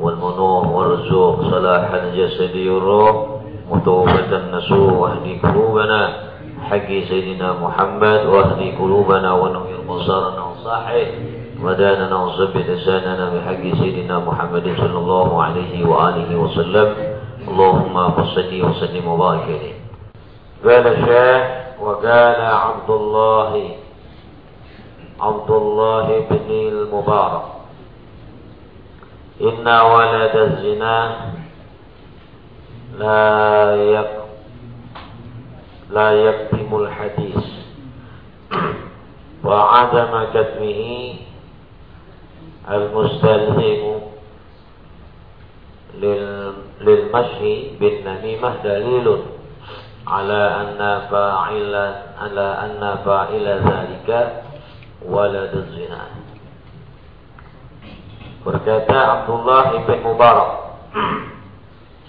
والمنوع والرزوق صلاح الجسد والروح متوبة النسوء واهدي قلوبنا. حق سيدنا محمد واهدي قلوبنا ونوير بصارنا وصاحي وداننا وثبت لساننا بحق سيدنا محمد صلى الله عليه وآله وسلم. اللهم صل وسلم وبارك عليه. قال الشيخ وقال عبد الله عبد الله بن المبارك. إن ولد الزنا لا يك لا يكتم الحديث. وعدم كتمه المستلزم للمشي بالنميمة دليل على أن فاعل على أن فاعل ذلك ولد الزنا. Berkata Abdullah ibn Mubarak,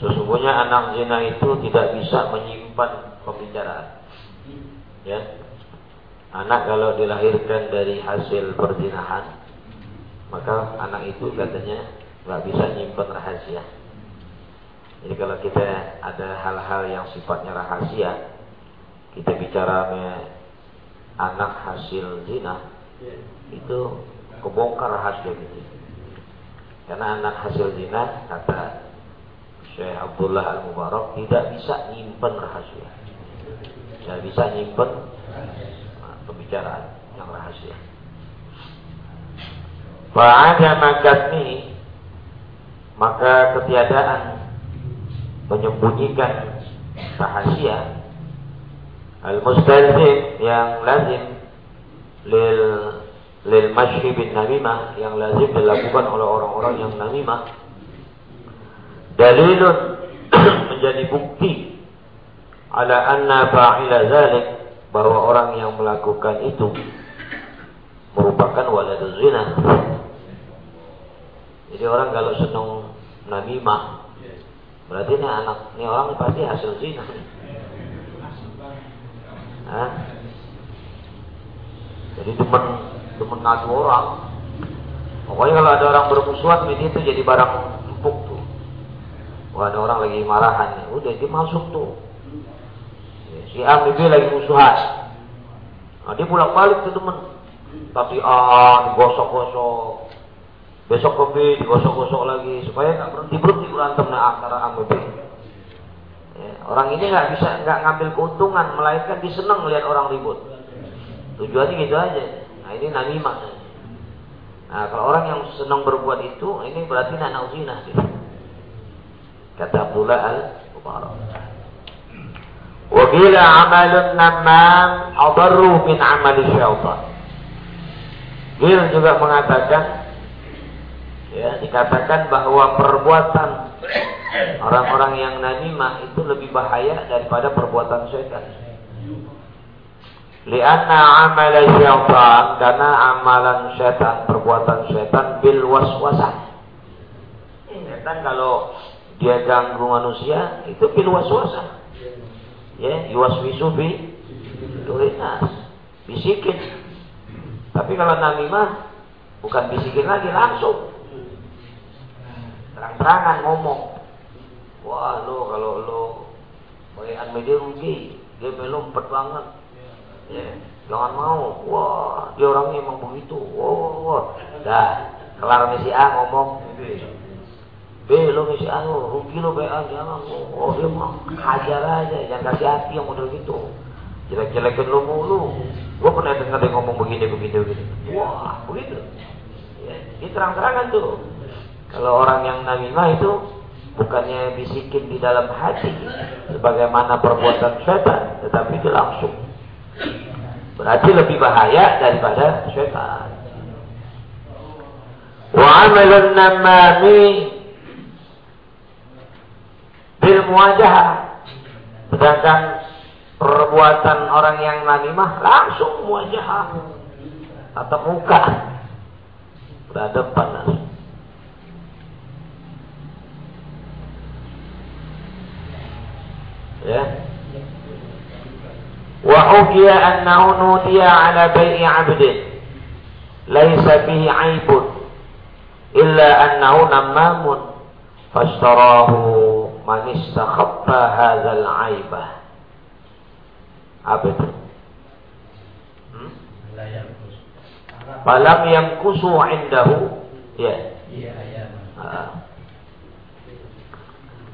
sesungguhnya anak zina itu tidak bisa menyimpan pembicaraan. Ya, anak kalau dilahirkan dari hasil perzinahan, maka anak itu katanya nggak bisa nyimpan rahasia. Jadi kalau kita ada hal-hal yang sifatnya rahasia, kita bicara anak hasil zina, itu kebongkar rahasia gitu. Karena anak hasil zina kata Syekh Abdullah Al-Mubarak tidak bisa nyimpen rahasia. Tidak bisa nyimpen nah, pembicaraan yang rahasia. Fa'ada makatni maka ketiadaan menyembunyikan rahasia al-mustalzim yang lazim lil lil mashi bin namimah yang lazim dilakukan oleh orang-orang yang namimah. Dalilun menjadi bukti ala anna fa'ila zalik bahwa orang yang melakukan itu merupakan waladuz zina. Jadi orang kalau senang namimah berarti ini anak ini orang pasti hasil zina. Hah? jadi teman demen ngadu orang. Pokoknya kalau ada orang bermusuhan, ini itu jadi barang empuk tuh. Wah ada orang lagi marahan nih, udah dia masuk tuh. Si A, B lagi musuhan. Nah, dia pulang balik tuh temen. Tapi A digosok-gosok. Besok ke B digosok-gosok lagi supaya nggak berhenti berhenti berantem antara A B. Ya, orang ini nggak bisa nggak ngambil keuntungan, melainkan disenang melihat orang ribut. Tujuannya gitu aja. Nah ini namimah. Nah kalau orang yang senang berbuat itu, ini berarti anak zina. Gitu. Kata Abdullah al-Mubarak. Wabila amalun namam adarru min amali syaitan. Gil juga mengatakan ya dikatakan bahwa perbuatan orang-orang yang namimah itu lebih bahaya daripada perbuatan syaitan. Lianna amal syaitan karena amalan syaitan perbuatan syaitan bil waswasah. Syaitan kalau dia ganggu manusia itu bil waswasah. Ya, yuwaswisu bi turinas. Bisikin. Tapi kalau namimah bukan bisikin lagi langsung. Terang-terangan ngomong. Wah, lo kalau lo bagian media rugi, dia melompet banget Ya, jangan mau. Wah, dia orangnya emang begitu. Wah, wah. Dah, kelar misi A ngomong. B, lo misi A lo, rugi lo B A jangan. Oh, dia mah hajar aja, jangan kasih hati yang model gitu. Jelek-jelekin lo mulu. Gue pernah dengar dia ngomong begini, begini, begini. Wah, begitu. Ya, ini terang-terangan tuh. Kalau orang yang namimah itu bukannya bisikin di dalam hati sebagaimana perbuatan setan, tetapi itu langsung Berarti lebih bahaya daripada syaitan. Wa amalun namami bil muwajah. Sedangkan perbuatan orang yang namimah langsung muwajah atau muka berhadapan langsung. Ya. Wa hukiya annahu nudiya ala bai'i 'abdin laysa fihi 'aibun illa annahu namamun fashtarahu man istakhaffa hadzal 'aibah. Apa itu? Hmm? Falam yamkusu indahu ya.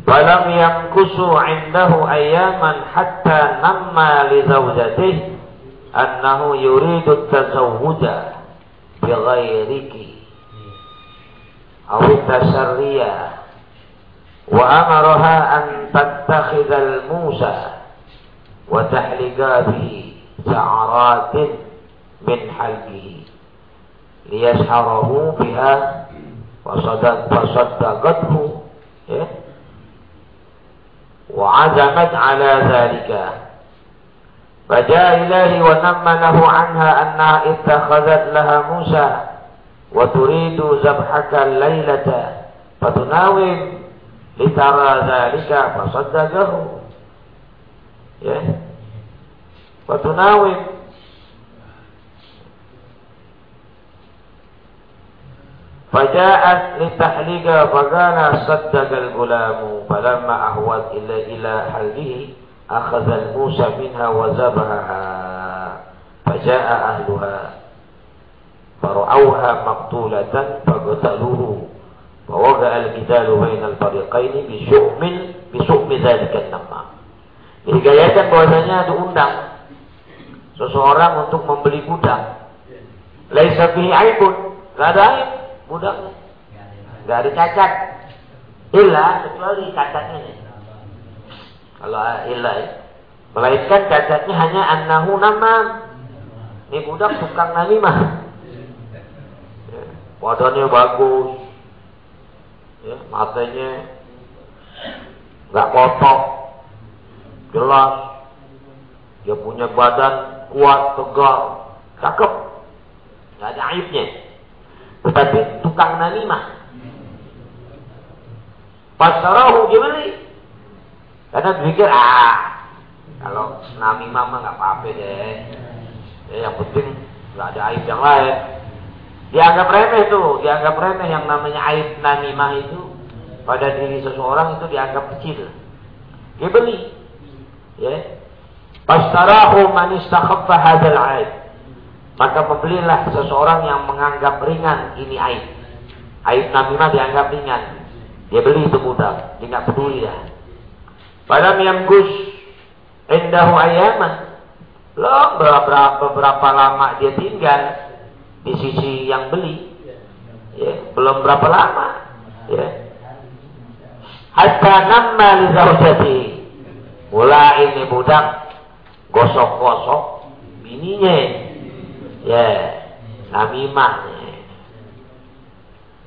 Iya, iya. Falam yamkusu indahu ayaman hatta namma li zawjatihi annahu yuridu tazawwuja bi ghairiki aw tasarriya wa amaraha an tattakhidha al-musa wa tahliqa bihi sha'aratin min وعزمت على ذلك. فجاء إليه ونمنه عنها أنها اتخذت لها موسى وتريد ذبحك الليلة فتناوم لترى ذلك فصدقه. فتناوم فجاءت لتحليق فقال صدق الغلام فلما أهوت إلى إلى حله أخذ الموسى منها وذبحها فجاء أهلها فرأوها مقتولة فقتلوه فوقع القتال بين الفريقين بشؤم بشؤم ذلك النمام Dihikayatkan bahwasanya diundang seseorang untuk membeli budak. Laisa fihi aibun, enggak ada aib budaknya. Gak ada cacat. Illa kecuali cacatnya nih. Kalau illa ya. Melainkan cacatnya hanya annahu nama. Ini budak tukang namimah. Ya, badannya bagus. Ya, matanya nggak kotor. Jelas. Dia punya badan kuat, tegar, cakep. Gak ada aibnya. Tetapi tukang namimah. Pasarahu dibeli. Karena pikir, ah, kalau namimah mah nggak apa-apa deh. Ya, yang penting nggak ada aib yang lain. Dianggap remeh tuh, dianggap remeh yang namanya aib namimah itu pada diri seseorang itu dianggap kecil. Dia beli. Ya. Pastarahu man istakhaffa hadzal aib. Maka membelilah seseorang yang menganggap ringan ini aib. Aib namimah dianggap ringan. Dia beli itu budak. Dia nggak peduli ya. Pada gus indahu ayaman. Loh, beberapa, beberapa lama dia tinggal di sisi yang beli. Ya, belum berapa lama. Ya. Hatta nama li zaujati. Mulai ini budak gosok-gosok bininya ya namimah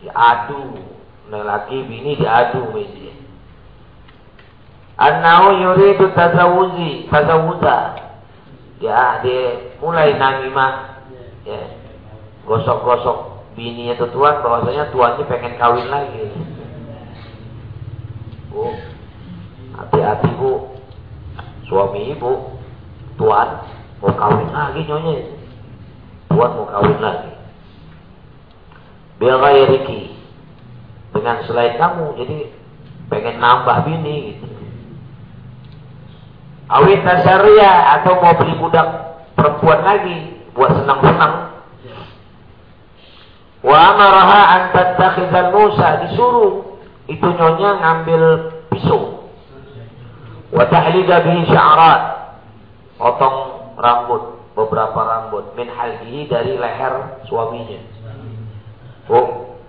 diadu. Lelaki bini diadu meja Annahu yuridu tazawuzi tazawuza ya dia mulai namimah ya. Gosok-gosok bini itu tuan bahwasanya tuannya pengen kawin lagi. Bu hati-hati bu. Suami ibu tuan mau kawin lagi nyonya. Tuan mau kawin lagi. Riki dengan selain kamu, jadi pengen nambah bini gitu. Awit tasaria atau mau beli budak perempuan lagi buat senang-senang. Wa amaraha an tattakhidhal Musa disuruh itu nyonya ngambil pisau. Wa tahliga bihi sya'rat. Potong rambut beberapa rambut min halqihi dari leher suaminya. Oh,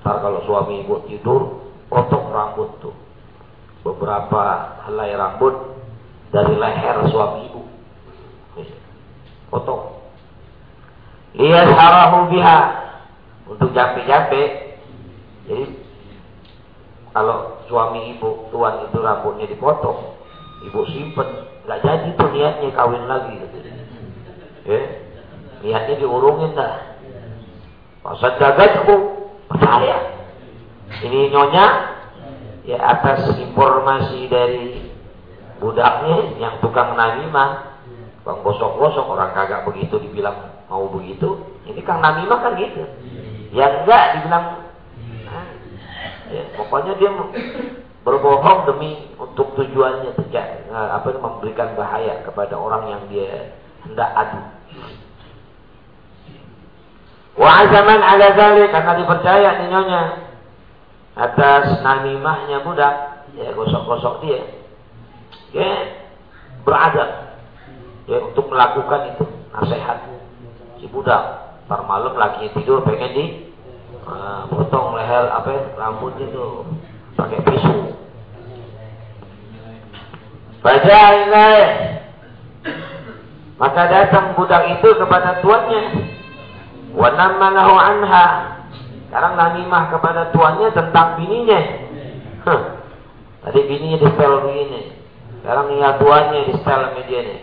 ntar kalau suami ibu tidur, potong rambut tuh. Beberapa helai rambut dari leher suami ibu. Potong. Lihat harahu biha untuk jampe-jampe. Jadi kalau suami ibu tuan itu rambutnya dipotong, ibu simpen, nggak jadi tuh niatnya kawin lagi. Ya, niatnya diurungin dah. Pasal jagatku percaya. Ini nyonya ya atas informasi dari budaknya yang tukang namimah, bang gosok-gosok orang kagak begitu dibilang mau begitu. Ini kang namimah kan gitu. Yang enggak dibilang Ya, pokoknya dia berbohong demi untuk tujuannya tidak eh, apa memberikan bahaya kepada orang yang dia hendak adu. Wa azaman ala zalik karena dipercaya nyonya atas namimahnya budak ya gosok-gosok dia ya beradab ya untuk melakukan itu nasihat si budak ntar malam lagi tidur pengen di Nah, potong leher apa ya, rambut itu pakai pisau. Baca ini. Maka datang budak itu kepada tuannya. Wa lahu anha. Sekarang namimah kepada tuannya tentang bininya. Huh. Tadi bininya di setel begini. Sekarang ya tuannya di setel media nih.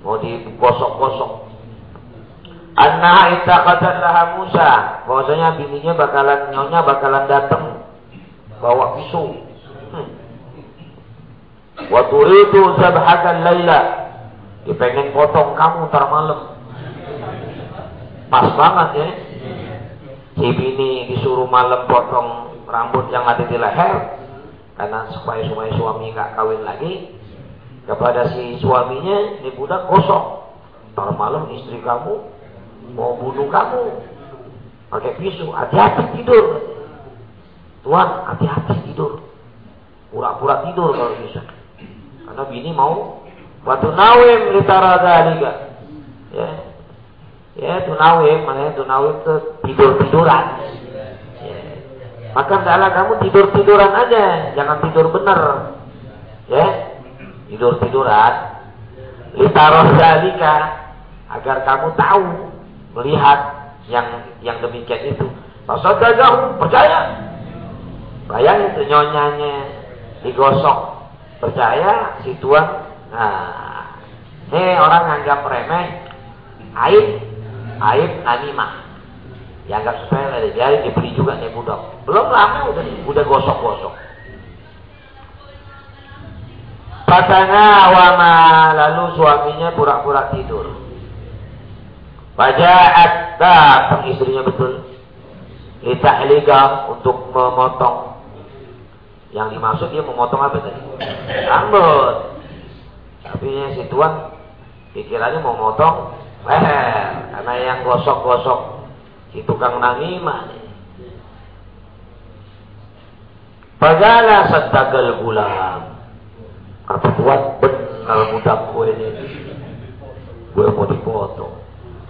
Mau digosok-gosok. Anna itaqadat laha Musa. Bahwasanya bininya bakalan nyonya bakalan datang bawa pisau. Hmm. Wa turidu laila. Dia pengen potong kamu ntar malam. Pas banget ya. Si bini disuruh malam potong rambut yang ada di leher. Karena supaya supaya suami nggak kawin lagi. Kepada si suaminya, ini budak kosong. Ntar malam istri kamu mau bunuh kamu pakai pisau hati-hati tidur tuan hati-hati tidur pura-pura tidur kalau bisa karena bini mau waktu nawim litara dalika ya ya tunawim mana tunawim itu tidur tiduran ya. maka hendaklah kamu tidur tiduran aja jangan tidur bener ya tidur tiduran litara dalika agar kamu tahu melihat yang yang demikian itu. Fasadaqahu percaya. Bayangin itu nyonyanya digosok. Percaya si tuan. Nah, ini orang anggap remeh. Aib, aib animah. Dianggap sepele, jadi dibeli juga nih budak. Belum lama udah udah gosok-gosok. Patana wama lalu suaminya pura-pura tidur. Fajaat datang istrinya betul. Litahlika untuk memotong. Yang dimaksud dia memotong apa tadi? Rambut. Tapi si tuan pikirannya mau motong leher. Karena yang gosok-gosok si tukang namimah nih. Pagala setagal bulan. Kata tuan benar budak gue ini. Gue mau dipotong.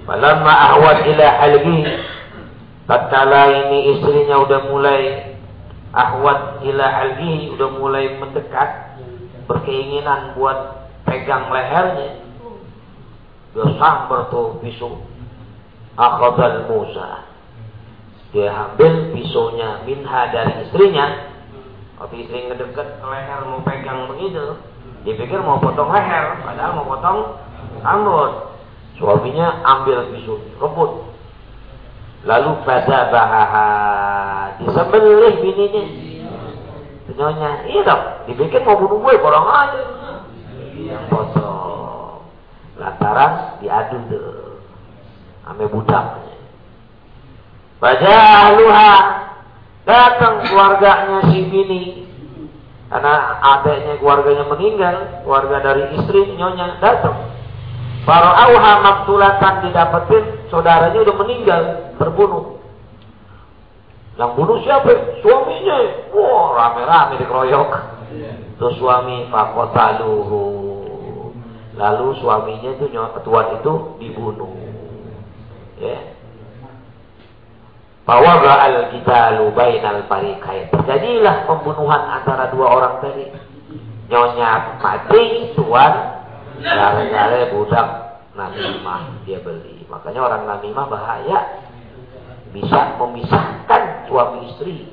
Falamma ahwat ila halgi tatkala ini istrinya udah mulai ahwat ila halgi udah mulai mendekat berkeinginan buat pegang lehernya sambar tuh pisau akhadal Musa dia ambil pisaunya minha dari istrinya tapi istri ngedeket leher mau pegang begitu dipikir mau potong leher padahal mau potong rambut Suaminya ambil pisau, rebut. Lalu pada bahaha disembelih bininya. Nyonya, iya dong, dibikin mau bunuh gue, kurang aja. Yang kosong. Lantaran diadu deh. Ame budak. Baca ahluha. Datang keluarganya si bini. Karena adiknya keluarganya meninggal, keluarga dari istri nyonya datang. Farauha maktulatan didapetin saudaranya udah meninggal, terbunuh. Yang bunuh siapa? Suaminya. Wah, rame-rame dikeroyok. Terus suami fakotaluhu. Lalu suaminya itu tuan itu dibunuh. Ya. Bahwa al kita bainal parikain. Terjadilah pembunuhan antara dua orang tadi. Nyonya mati, tuan Gara-gara budak namimah dia beli. Makanya orang namimah bahaya. Bisa memisahkan suami istri.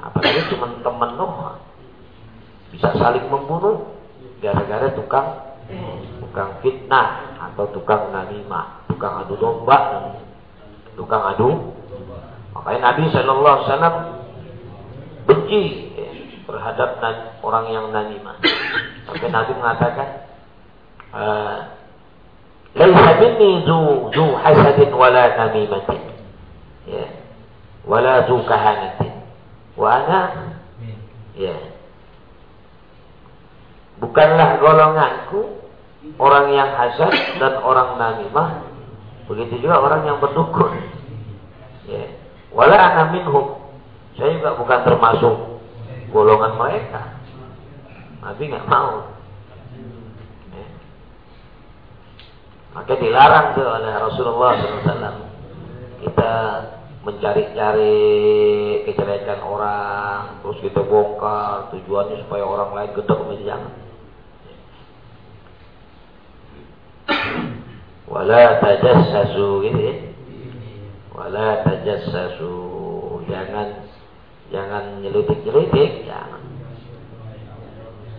Apalagi cuma teman Nuh. Bisa saling membunuh gara-gara tukang tukang fitnah atau tukang namimah, tukang adu domba, tukang adu. Makanya Nabi Shallallahu Alaihi Wasallam benci ya, terhadap orang yang namimah. Sampai Nabi mengatakan, eh, Laisa minni zu zu hasadin wala namimatin. Ya. Wala zu kahanatin. Wa ana ya. Bukanlah golonganku orang yang hasad dan orang namimah. Begitu juga orang yang berdukun. Ya. Wala ana minhum. Saya juga bukan termasuk golongan mereka. Nabi nggak mau. Maka dilarang tuh oleh Rasulullah SAW. Kita mencari-cari kejelekan orang, terus kita bongkar, tujuannya supaya orang lain gedek jangan. Wala tajassasu gitu ya. Wala tajassasu. Jangan jangan nyelidik-nyelidik, jangan.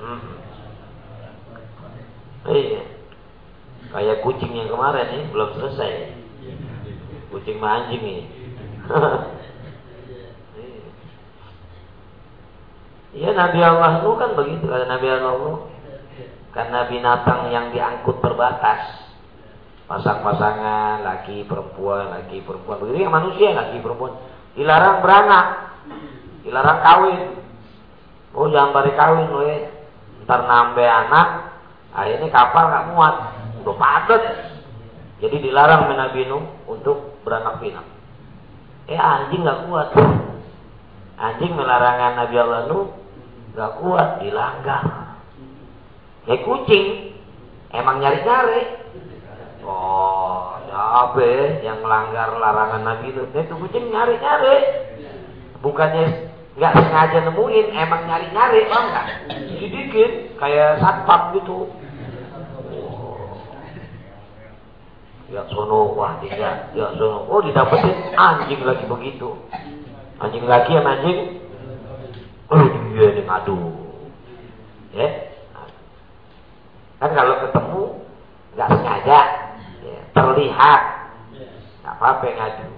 Hmm. Iya. Kayak kucing yang kemarin nih belum selesai. Kucing sama anjing ini. Iya Nabi Allah itu kan begitu kata Nabi Allah. Karena binatang yang diangkut terbatas. Pasang-pasangan, laki perempuan, laki perempuan. Begitu yang manusia, laki perempuan. Dilarang beranak. Dilarang kawin. Oh jangan bari kawin loh ya. Ntar nambah anak. Akhirnya kapal nggak muat udah padat. Jadi dilarang Nabi Nuh untuk beranak pinak. Eh anjing nggak kuat. Anjing melarangan Nabi Allah Nuh nggak kuat, dilanggar. Eh kucing emang nyari-nyari. Oh, siapa ya yang melanggar larangan Nabi itu? Itu kucing nyari-nyari. Bukannya nggak sengaja nemuin, emang nyari-nyari, paham? Sedikit, kayak satpam gitu. Ya sono, wah tidak, ya sono. Oh didapetin anjing lagi begitu. Anjing lagi yang anjing. Oh dia ini ngadu. Ya. Kan kalau ketemu nggak sengaja, ya, terlihat, nggak apa-apa ngadu.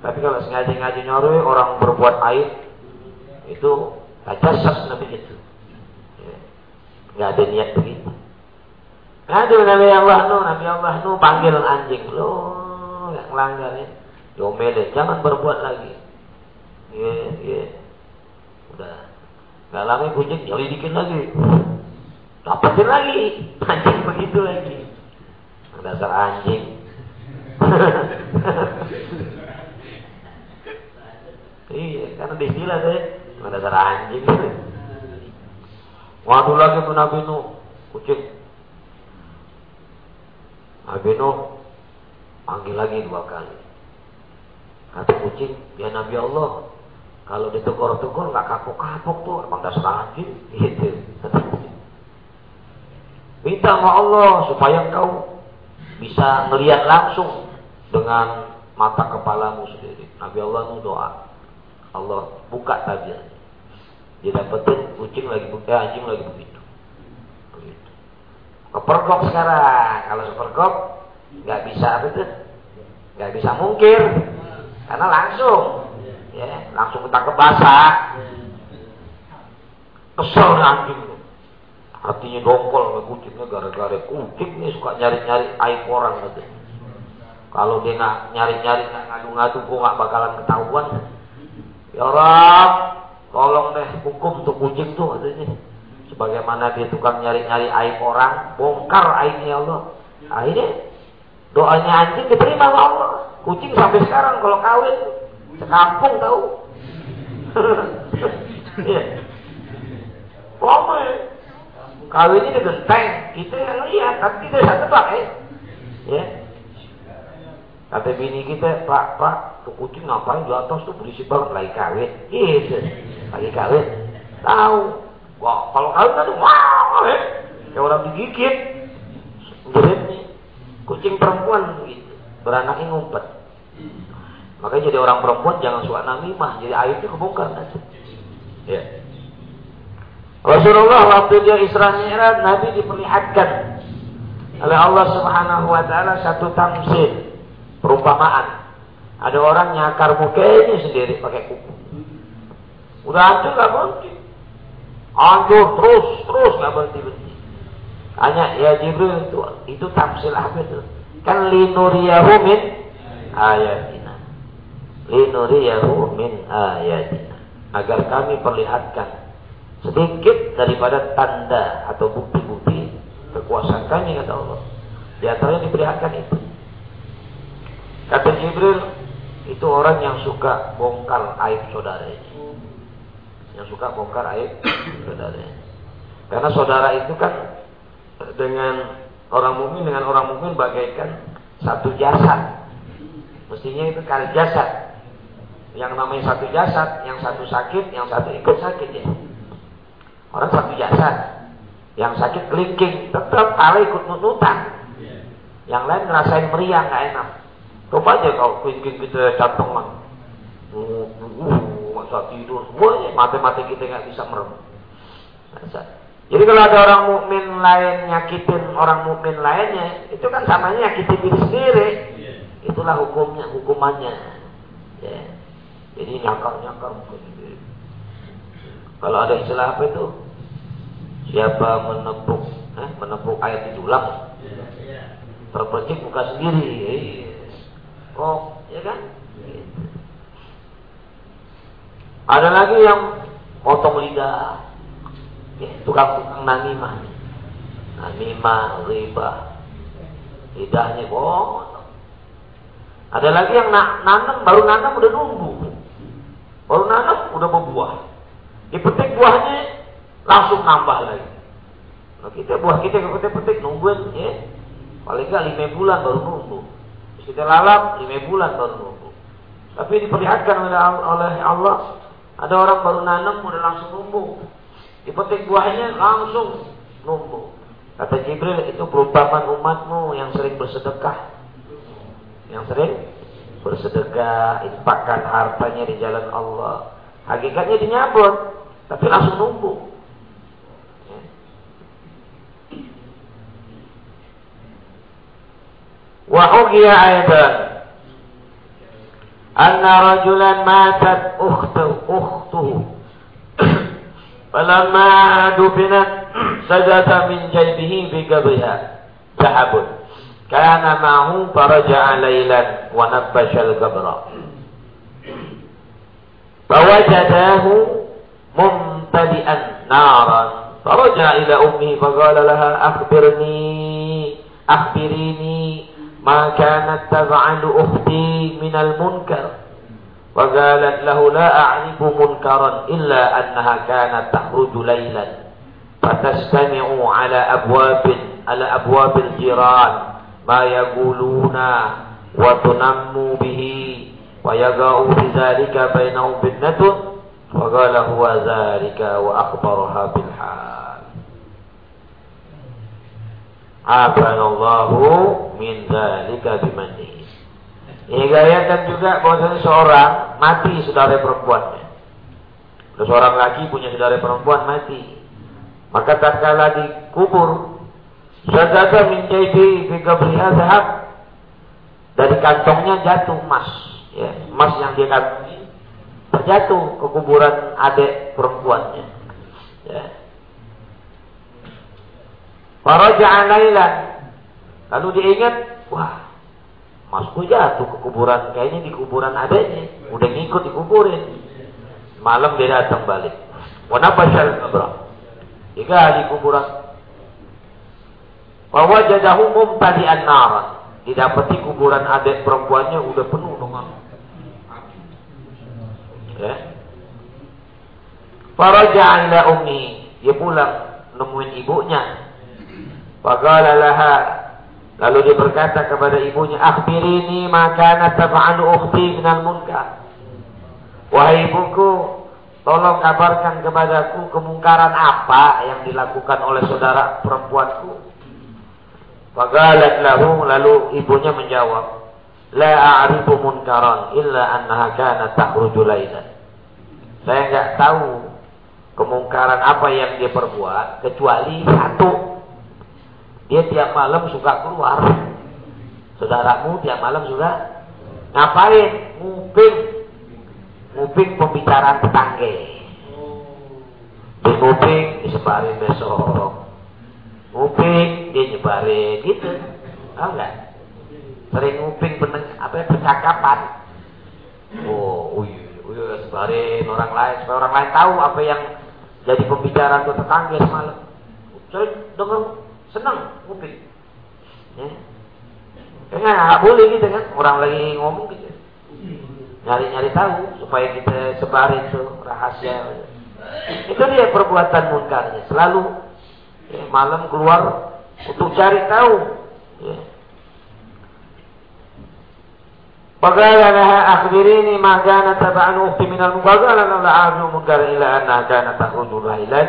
Tapi kalau sengaja ngadu nyori orang berbuat aib itu tajasas nabi itu. Ya. Nggak ada niat begitu. Aduh Nabi Allah Nuh, Nabi Allah Nuh panggil anjing lo yang melanggar ya. Diomelin, jangan berbuat lagi. Iya, yeah, iya. Yeah. Udah. Gak lama kucing jauh dikit lagi. Dapetin lagi. Anjing begitu lagi. Dasar anjing. iya, karena istilah deh. Dasar anjing. Waduh lagi Nabi Nuh. Kucing Nabi Nuh panggil lagi dua kali. Kata kucing, ya Nabi Allah, kalau ditegur-tegur nggak kapok-kapok tuh, emang dasar anjing, gitu. Minta sama Allah supaya kau bisa melihat langsung dengan mata kepalamu sendiri. Nabi Allah itu doa. Allah buka tabir. Dia dapetin kucing lagi buka, eh, anjing lagi begitu. Kepergok sekarang. Kalau sepergok nggak bisa apa itu? Nggak bisa mungkir. Karena langsung ya, langsung kita basah. Kesel anjing. Hatinya dongkol sama kucingnya gara-gara kucing nih suka nyari-nyari aib orang gitu. Kalau dia nggak nyari-nyari nggak ngadu-ngadu, gua nggak bakalan ketahuan. Ya Rob, tolong deh hukum untuk kucing tuh katanya. Sebagaimana dia tukang nyari-nyari aib orang, bongkar aibnya Allah. Akhirnya doanya anjing diterima Allah. Kucing sampai sekarang kalau kawin sekampung tahu. Iya. Kawin Kawinnya di genteng, kita yang lihat, tapi kita bisa tebak eh. Ya. Kata bini kita, Pak, Pak, tuh kucing ngapain di atas tuh berisik banget lagi kawin. Gitu. Lagi kawin. Tahu. Wah, kalau kawin kan wah, eh. kayak orang digigit. Jadi kucing perempuan gitu, beranaknya ngumpet. Makanya jadi orang perempuan jangan suka namimah, jadi aibnya kebongkar nanti. Ya. Rasulullah waktu dia Isra Mi'raj Nabi diperlihatkan oleh Allah Subhanahu wa taala satu tamsil perumpamaan. Ada orang nyakar mukanya sendiri pakai kuku. Udah hancur gak berhenti. Hancur terus, terus gak berhenti-berhenti. Hanya ya Jibril itu, itu tamsil apa itu? Kan linuriyahu min ayatina. Linuriyahu min ayatina. Agar kami perlihatkan sedikit daripada tanda atau bukti-bukti kekuasaan kami kata Allah. Di antaranya diperlihatkan itu. Kata Jibril, itu orang yang suka bongkar aib saudaranya. Yang suka bongkar aib saudaranya. Karena saudara itu kan dengan orang mukmin dengan orang mukmin bagaikan satu jasad. Mestinya itu kali jasad. Yang namanya satu jasad, yang satu sakit, yang satu ikut sakit ya. Orang satu jasad. Yang sakit kelingking, tetap kali ikut nunutan. Yang lain ngerasain meriang nggak enak. Coba aja kalau kelingking kita jantung lah. Uh, uh, masa tidur semuanya mati-mati kita nggak bisa merem. Jadi kalau ada orang mukmin lain nyakitin orang mukmin lainnya, itu kan samanya nyakitin diri sendiri. Itulah hukumnya, hukumannya. Ya. Jadi nyakar-nyakar mungkin. Kalau ada istilah apa itu? Siapa menepuk, eh, menepuk ayat di tulang, terpercik muka sendiri. Oh, ya kan? Ada lagi yang potong lidah, tukang-tukang namimah. Namimah, riba. Lidahnya bohong. Ada lagi yang na nanam, baru nanam udah nunggu. Baru nanam udah berbuah. Dipetik buahnya langsung nambah lagi. Nah, kita buah kita kita petik nungguin ya. Paling nggak lima bulan baru nunggu. Terus kita lalap lima bulan baru nunggu. Tapi diperlihatkan oleh Allah ada orang baru nanam udah langsung nunggu. Dipetik buahnya langsung numbuh. Kata Jibril itu perumpamaan umatmu yang sering bersedekah. Yang sering bersedekah, infakkan hartanya di jalan Allah. Hakikatnya dinyabut, tapi langsung nunggu. Wa ugiya aidan anna rajulan matat ukhtu ukhtuhu falamma dubinat sajata min jaybihi bi gabriha zahabun Kana ma'hu faraja'a lailan wa nabbashal gabra. Fawajadahu ممتلئا نارا. فرجع إلى أمه فقال لها أخبرني أخبريني ما كانت تفعل أختي من المنكر. فقالت له لا أعرف منكرا إلا أنها كانت تخرج ليلا. فتستمع على أبواب على أبواب الجيران ما يقولون وتنم به ويقع في ذلك بينهم فتنة. فقال هو ذلك وأخبرها بالحال عافانا الله من ذلك بمنه Dihikayatkan juga bahwasanya seorang mati saudara perempuannya. Ada seorang lagi punya saudara perempuan mati. Maka tak tatkala dikubur, Zadada min jaibi fi qabriha zahab. Dari kantongnya jatuh emas, ya, emas yang dia kantongi terjatuh ke kuburan adik perempuannya. Ya. Lailan. Lalu diingat, wah, Masku jatuh ke kuburan, kayaknya di kuburan adanya, udah ngikut dikuburin. Malam dia datang balik. Wanapa abra? Jika di kuburan. Bahwa jadahu mumtadi'an naran. Didapati kuburan adik perempuannya udah penuh dengan ya. Faraja ummi. Dia pulang nemuin ibunya. Faqala laha Lalu dia berkata kepada ibunya, "Akhbirini maka taf'alu ukhti minal munkar." Wahai ibuku, tolong kabarkan kepadaku kemungkaran apa yang dilakukan oleh saudara perempuanku. Fagalat lahu lalu ibunya menjawab, "La a'rifu munkaran illa annaha kanat takhruju lailan." Saya enggak tahu kemungkaran apa yang dia perbuat kecuali satu. Dia tiap malam suka keluar. Saudaramu tiap malam juga ngapain? Nguping. Nguping pembicaraan tetangga. Di nguping disebarin besok. Nguping dia nyebarin gitu. Tahu enggak? Sering nguping peneng, apa ya, percakapan. Oh, uyu, uyu sebarin orang lain supaya orang lain tahu apa yang jadi pembicaraan tuh tetangga semalam. Saya dengar senang nguping. Ya. Kayaknya nggak boleh gitu kan, orang lagi ngomong gitu. Nyari-nyari tahu supaya kita sebarin tuh rahasia. Itu dia perbuatan munkarnya. Selalu ya, malam keluar untuk cari tahu. Ya. فقال لها أخبريني ما كان تبع أختي من المنكر قال لا أعرف المنكر إلا أنها كانت تخرج ليلا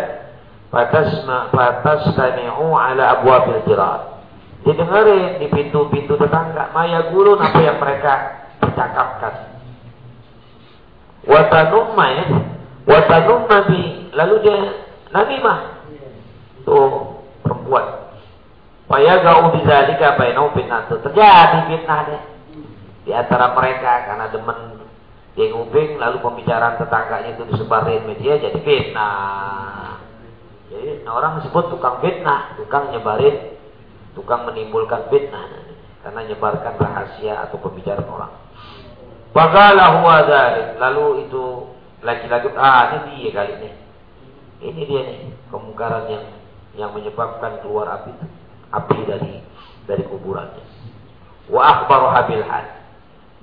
فتسمع فتستمع على أبواب الجيران didengarin di pintu-pintu tetangga maya gulun apa yang mereka bercakapkan watanumma ya watanumma bi lalu dia namimah tuh perempuan Faya gau bizalika bainahu fitnah terjadi fitnah deh di antara mereka karena demen nguping lalu pembicaraan tetangganya itu disebarin media jadi fitnah. Jadi nah orang disebut tukang fitnah, tukang nyebarin, tukang menimbulkan fitnah karena nyebarkan rahasia atau pembicaraan orang. Bagalah huwa Lalu itu lagi-lagi ah ini dia kali ini. Ini dia nih kemungkaran yang yang menyebabkan keluar api api dari dari kuburannya. Wa akhbaru habil had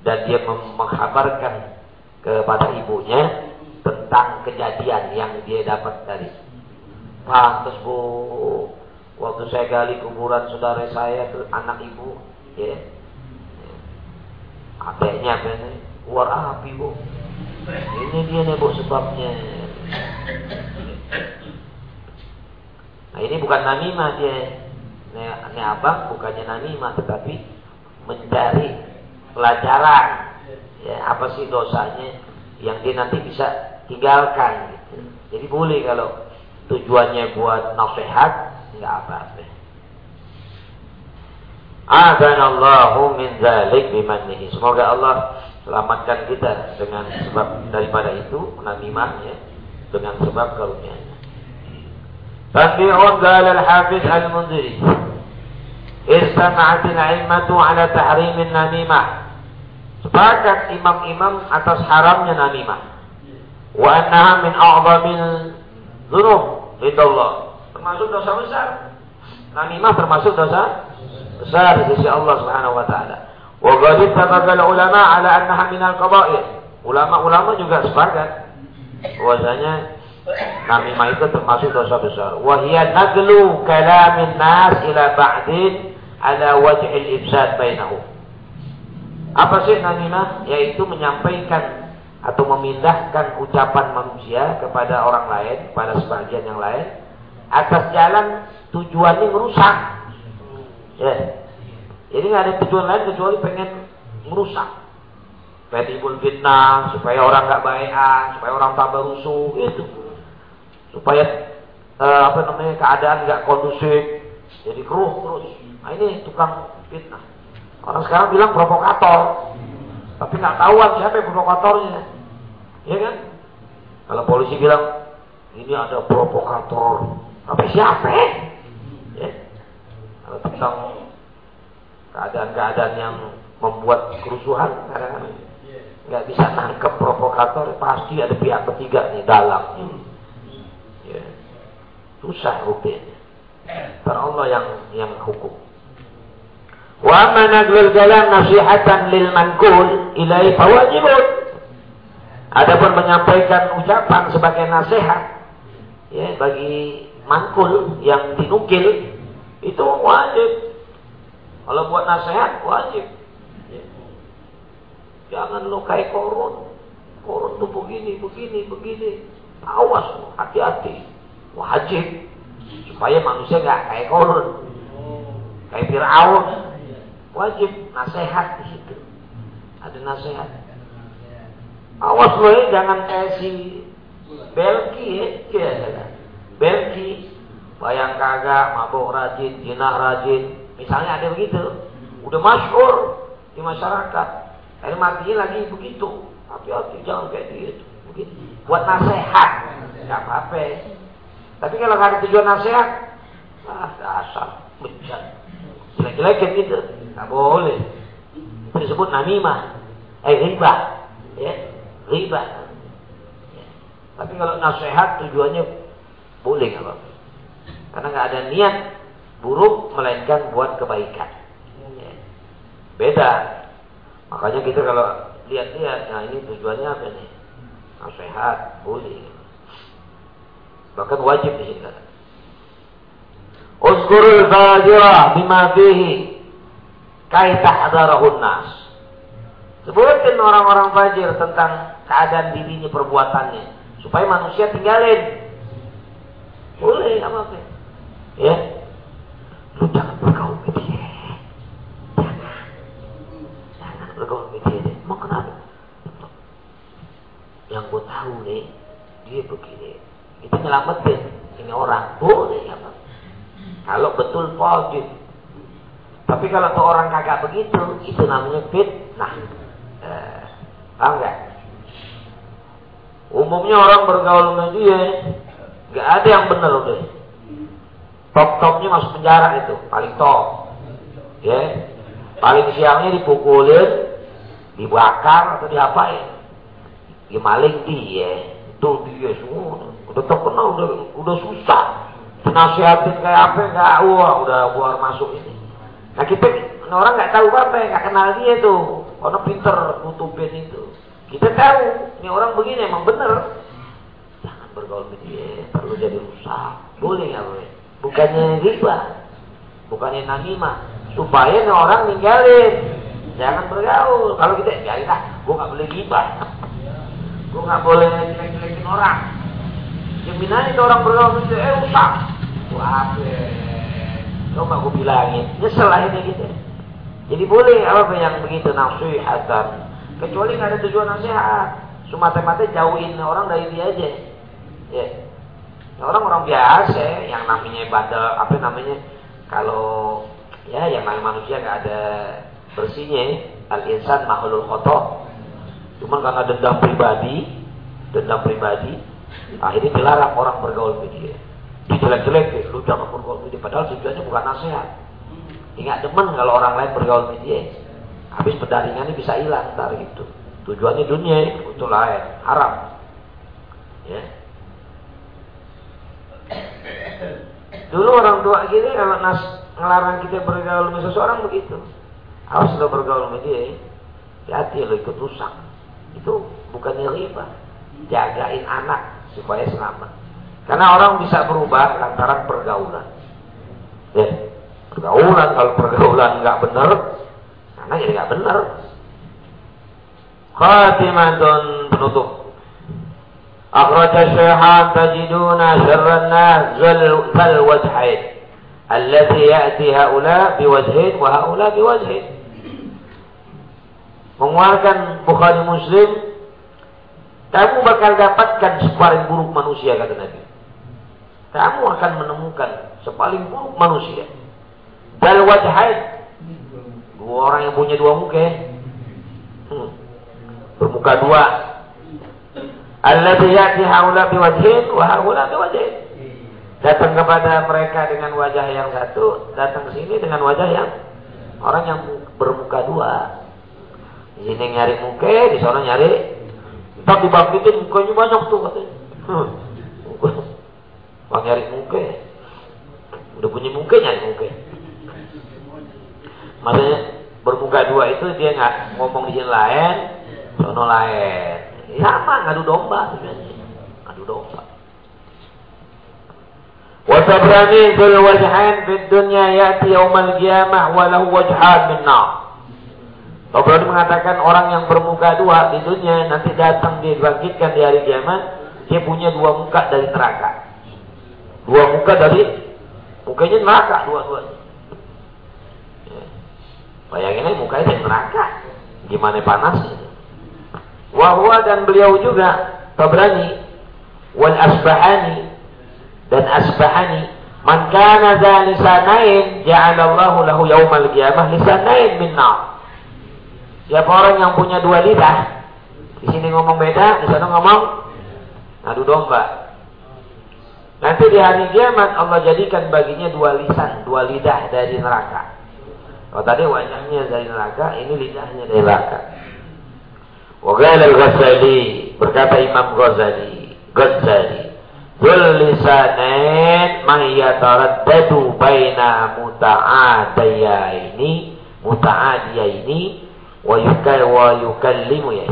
dan dia menghabarkan kepada ibunya tentang kejadian yang dia dapat dari pantas bu. Waktu saya gali kuburan saudara saya anak ibu ya. Adiknya apa ini api bu. Ini dia nih bu sebabnya. Nah ini bukan namimah dia. Ini, ini abang bukannya namimah tetapi mencari pelajaran ya apa sih dosanya yang dia nanti bisa tinggalkan gitu. Jadi boleh kalau tujuannya buat nasihat nggak apa-apa. Allahu min zalik bimannihi. Semoga Allah selamatkan kita dengan sebab daripada itu namimah ya dengan sebab karunia-Nya. Tanbi'un qala al-Hafiz al-Munziri Istama'atil immatu ala tahrimin namimah. Sepakat imam-imam atas haramnya namimah. Wa annaha min a'zamil dzunub Allah. Termasuk dosa besar. Namimah termasuk dosa besar di sisi Allah Subhanahu wa taala. Wa qad ittafaqa ulama ala annaha min al-qaba'ir. Ulama-ulama juga sepakat bahwasanya namimah itu termasuk dosa besar. Wa hiya naglu kalamin nas ila ba'din ala wajhil ibsad bainahu. Apa sih namimah? Yaitu menyampaikan atau memindahkan ucapan manusia kepada orang lain, pada sebagian yang lain, atas jalan tujuannya merusak. Ya. Jadi nggak ada tujuan lain kecuali pengen merusak. Supaya timbul fitnah, supaya orang nggak baikan, supaya orang tambah rusuh, itu. Supaya uh, apa namanya keadaan nggak kondusif, jadi keruh terus. Nah ini tukang fitnah. Orang sekarang bilang provokator. Tapi nggak tahuan siapa yang provokatornya. Ya kan? Kalau polisi bilang, ini ada provokator. Tapi siapa? Ya. Kalau tentang keadaan-keadaan yang membuat kerusuhan, kadang-kadang nggak bisa nangkep provokator, pasti ada pihak ketiga nih dalam. Ya. Susah rupanya. Karena Allah yang yang hukum. Wa managlul kalam nasihatan lil mankul ilai fawajibun. Adapun menyampaikan ucapan sebagai nasihat ya bagi mankul yang dinukil itu wajib. Kalau buat nasihat wajib. Ya. Jangan lukai korun. Korun tuh begini, begini, begini. Awas, hati-hati. Wajib. Supaya manusia nggak kayak korun. Kayak Fir'aun. Wajib nasihat di situ. Ada nasihat. Awas loh ya, jangan kayak si Belki ya, Belki, bayang kagak, mabuk rajin, jinak rajin. Misalnya ada begitu, udah masyhur di masyarakat. Air matinya lagi begitu. Hati-hati jangan kayak gitu. Begitu. Buat nasihat, nggak apa-apa. Tapi kalau ada tujuan nasihat, ah dasar, bencana. Jelek-jelek gitu, nggak boleh. Itu disebut namimah, eh riba, ya riba. Tapi kalau nasihat tujuannya boleh apa Karena nggak ada niat buruk melainkan buat kebaikan. Ya. Beda. Makanya kita kalau lihat-lihat, nah ini tujuannya apa nih? Nasihat boleh. Bahkan wajib di sini kata. Uskurul fajira bima fihi kai tahdarahun nas. Sebutin orang-orang fajir tentang keadaan dirinya perbuatannya supaya manusia tinggalin. Boleh apa apa. Ya. Lu jangan bergaul sama dia. Jangan. Jangan bergaul sama dia deh. Mau kenapa? Yang gue tahu nih, dia begini. Itu nyelamatin ini orang. Boleh apa? Kalau betul positif. Tapi kalau tuh orang kagak begitu, itu namanya fitnah. Eh, paham nggak? Umumnya orang bergaul sama dia, nggak ada yang benar udah. Top-topnya masuk penjara itu, paling top. Ya, paling siangnya dipukulin, dibakar atau diapain. Ya maling dia, itu dia semua. Udah terkenal, udah, udah susah. Nasihatin kayak apa nggak, wah udah keluar masuk ini. Nah kita orang nggak tahu apa, nggak kenal dia tuh. Orang pinter nutupin itu. Kita tahu, ini orang begini emang benar. Jangan bergaul sama dia, perlu jadi rusak. Boleh nggak boleh? Bukannya riba, bukannya namimah. Supaya nih orang ninggalin. Jangan bergaul. Kalau kita, ya lah, gue nggak boleh riba. Gue nggak boleh jelek-jelekin orang. Jaminan itu orang bergaul dia, eh rusak. Wah, Coba gue bilangin, nyesel akhirnya gitu. Jadi boleh apa yang begitu nasihatan Kecuali nggak ada tujuan nasihat. Semata-mata jauhin orang dari dia aja. Ya. Orang-orang biasa yang namanya bandel, apa namanya? Kalau ya yang namanya manusia nggak ada bersihnya, al-insan makhluk kotor. Cuman karena dendam pribadi, dendam pribadi, akhirnya dilarang orang bergaul sama dia. Dijelek-jelek, lu jangan bergaul sama dia. Padahal tujuannya bukan nasihat. Ingat demen kalau orang lain bergaul sama dia. Habis pendaringannya bisa hilang ntar gitu. Tujuannya dunia untuk lain, haram. Ya. Dulu orang tua gini kalau nas ngelarang kita bergaul sama seseorang begitu. Awas lo bergaul sama dia, hati lo ikut rusak. Itu bukannya riba. Jagain anak supaya selamat. Karena orang bisa berubah lantaran pergaulan. Ya, pergaulan kalau pergaulan nggak benar, karena jadi nggak benar. Khatimatun penutup. Syaihan tajiduna syarran nas zal wajhain. Alladhi ya'ti haula biwajhin wa haula biwajhin. Mengeluarkan Bukhari Muslim kamu bakal dapatkan sepaling buruk manusia kata Nabi. Kamu akan menemukan sepaling buruk manusia. Dal wajhain Dua orang yang punya dua muka. Hmm. Bermuka dua. Alladhi ya'ti haula biwajhin wa haula biwajhin. Datang kepada mereka dengan wajah yang satu, datang ke sini dengan wajah yang orang yang bermuka dua. Di sini nyari muka, di sana nyari. Entar dibangkitin mukanya banyak tuh katanya. Hmm. Bang nyari muka. Udah punya muka nyari muka. Maksudnya bermuka dua itu dia nggak ngomong di sini lain, sono lain. Ya sama ngadu domba sebenarnya. Ngadu domba. Wasabrani dzul wajhain fid dunya ya'ti yaumal qiyamah wa lahu wajhan min nar. Tabrani mengatakan orang yang bermuka dua di dunia nanti datang dibangkitkan di hari kiamat, dia punya dua muka dari neraka. Dua muka dari mukanya neraka dua-duanya. Bayangin aja mukanya di neraka. Gimana panasnya. Wahwa dan beliau juga Tabrani wal Asbahani dan Asbahani man kana dza lisanain ja'alallahu lahu yaumal qiyamah lisanain min nar siapa orang yang punya dua lidah di sini ngomong beda di sana ngomong adu domba nanti di hari kiamat Allah jadikan baginya dua lisan dua lidah dari neraka kalau tadi wajahnya dari neraka ini lidahnya dari neraka Waqala al-Ghazali berkata Imam Ghazali, Ghazali, "Dzul lisanain man yataraddadu baina muta'adiyaini, muta'adiyaini wa yukal wa yukallimu ya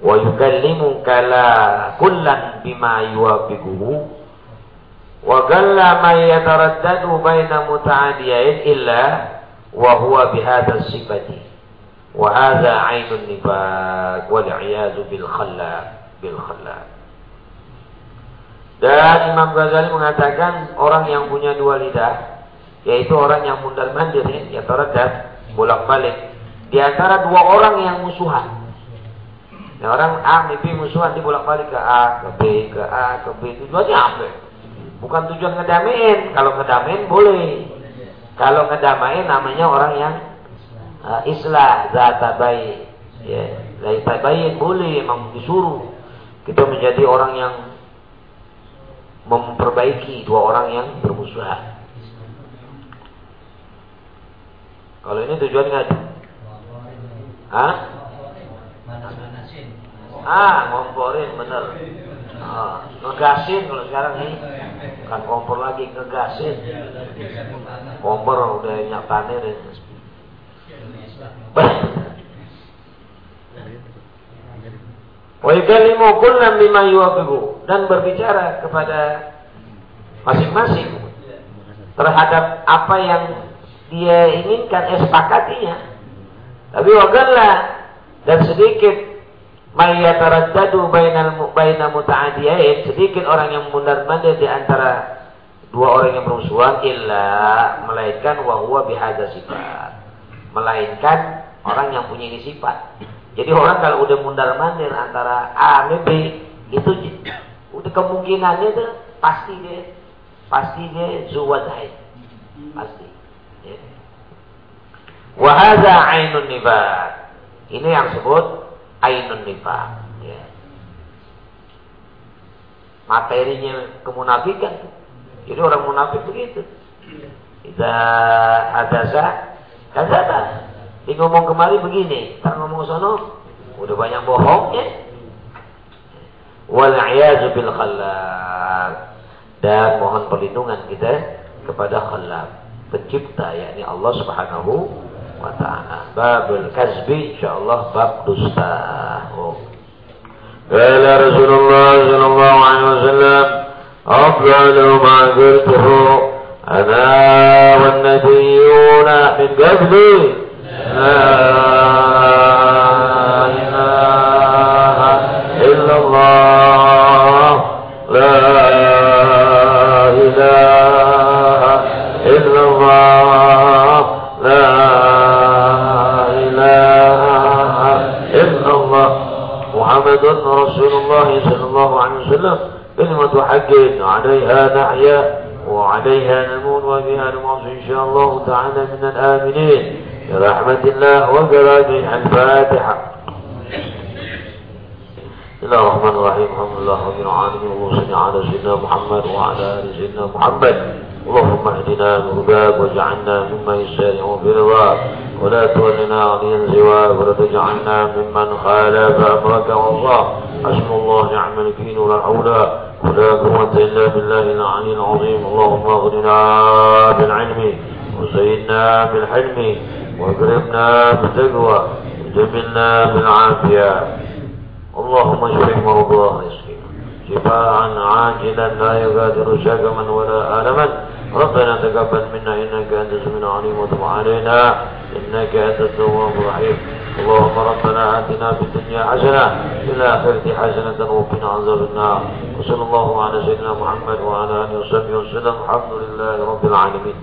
wa yukallimu kala kullan bima yuwafiquhu. Wa galla ma yataraddadu baina muta'adiyain illa wa huwa bihadha sifati. Wa hadha ainun nifaq wal iyazu bil khalla bil khalla. Dan Imam Ghazali mengatakan orang yang punya dua lidah yaitu orang yang mundar mandir ya taraddad bolak-balik. Di antara dua orang yang musuhan nah, orang A B musuhan di bolak balik ke A ke B ke A ke B. Tujuannya apa? Bukan tujuan ngedamain. Kalau ngedamain boleh. Kalau ngedamain namanya orang yang uh, islah zata baik ya zata baik boleh memang disuruh. Kita menjadi orang yang memperbaiki dua orang yang bermusuhan kalau ini tujuannya ada ah ah ngomporin bener. Ah, ngegasin kalau sekarang nih. Bukan kompor lagi ngegasin. Kompor udah deh Wa yukallimu kullam bima dan berbicara kepada masing-masing terhadap apa yang dia inginkan sepakatinya. Tapi wagalla dan sedikit mayyataraddadu bainal baina muta'adiyain sedikit orang yang mundar-mandir di antara dua orang yang bermusuhan illa melainkan wa huwa bihadza sifat melainkan orang yang punya ini sifat. Jadi orang kalau udah mundar mandir antara A dan B itu udah kemungkinannya itu pasti dia pasti dia zuwad haid. Pasti. Ya. Wahaza ainun nifaq. Ini yang sebut ainun nifaq. Ya. Materinya kemunafikan. Jadi orang munafik begitu. Kita hadasa Kadzaba. Di ngomong kemari begini, tak ngomong sono udah banyak bohongnya. Wal a'yadu bil khallaq. Dan mohon perlindungan kita kepada khallaq, pencipta yakni Allah Subhanahu wa taala. Babul kazbi insyaallah bab dusta. Oh. قال رسول الله صلى الله عليه وسلم أفضل ما قلته أنا والنبيون من قبلي لا إله إلا الله لا إله إلا الله محمد رسول الله صلى الله عليه وسلم. كلمة حق عليها نحيا وعليها نمون وبها نموت إن شاء الله تعالى من الآمنين. برحمة الله وبراجع الفاتحة. بسم الله الرحمن الرحيم. الحمد لله رب العالمين. اللهم صل على سيدنا محمد وعلى آل سيدنا محمد. اللهم اهدنا بهداك واجعلنا ممن يسارع في رضاك ولا تولنا وليا سواك ولا تجعلنا ممن خالف امرك والله حسن الله نعم الوكيل ولا حول ولا قوة إلا بالله العلي العظيم. اللهم أغننا بالعلم وزينا بالحلم وأكرمنا بالتقوى وجملنا بالعافية. اللهم اشف مرضاه شفاء عاجلا لا يغادر سقما ولا ألما. ربنا تقبل منا إنك أنت السميع العليم وتب علينا. إنك أنت التواب الرحيم. اللهم ربنا آتنا في الدنيا حسنة في الآخرة حسنة وقنا عذاب النار. وصلى الله على سيدنا محمد وعلى آله وصحبه وسلم. الحمد لله رب العالمين.